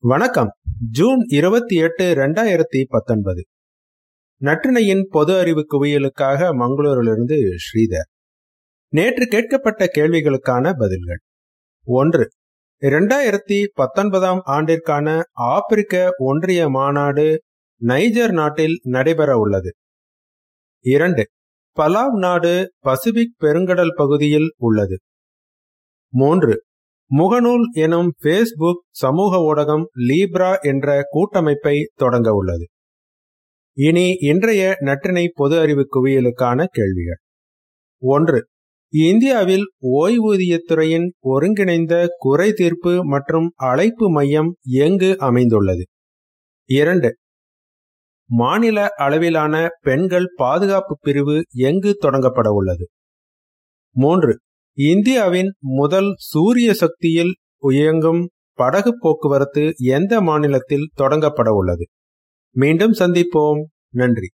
வணக்கம். ஜூன் இருபத்தி எட்டு இரண்டாயிரத்தி பத்தொன்பது. நற்றினையின் பொது அறிவு குவியலுக்காக மங்களூரிலிருந்து ஸ்ரீதர். நேற்று கேட்கப்பட்ட கேள்விகளுக்கான பதில்கள். ஒன்று இரண்டாயிரத்தி பத்தொன்பதாம் ஆண்டிற்கான ஆப்பிரிக்க ஒன்றிய மாநாடு நைஜர் நாட்டில் நடைபெற உள்ளது. இரண்டு பலாவ் நாடு பசிபிக் பெருங்கடல் பகுதியில் உள்ளது. மூன்று முகநூல் எனும் பேஸ்புக் சமூக ஊடகம் லீப்ரா என்ற கூட்டமைப்பை தொடங்க உள்ளது. இனி இன்றைய நற்றினை பொது அறிவு குவியலுக்கான கேள்விகள். ஒன்று இந்தியாவில் ஓய்வூதியத்துறையின் ஒருங்கிணைந்த குறை தீர்ப்பு மற்றும் அழைப்பு மையம் எங்கு அமைந்துள்ளது? இரண்டு மாநில அளவிலான பெண்கள் பாதுகாப்பு பிரிவு எங்கு தொடங்கப்பட உள்ளது? மூன்று இந்தியாவின் முதல் சூரிய சக்தியில் இயங்கும் படகு போக்குவரத்து எந்த மாநிலத்தில் தொடங்கப்பட உள்ளது? மீண்டும் சந்திப்போம். நன்றி.